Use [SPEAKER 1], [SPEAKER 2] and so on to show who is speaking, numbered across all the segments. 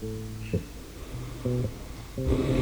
[SPEAKER 1] Thank you.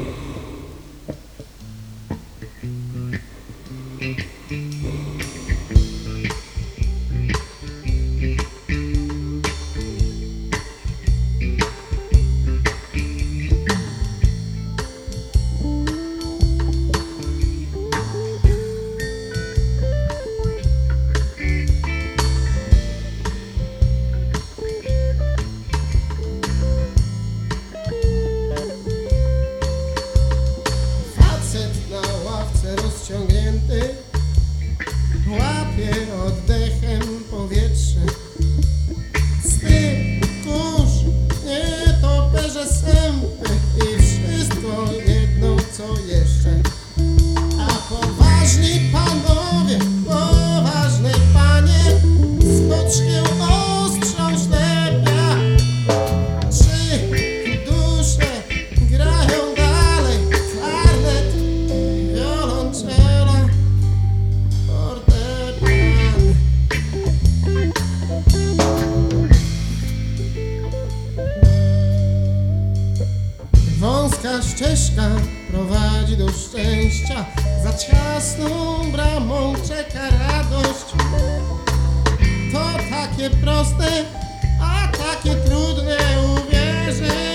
[SPEAKER 1] Chongrão. ścieżka prowadzi do szczęścia, za ciasną bramą czeka radość. To takie proste, a takie trudne, uwierzę.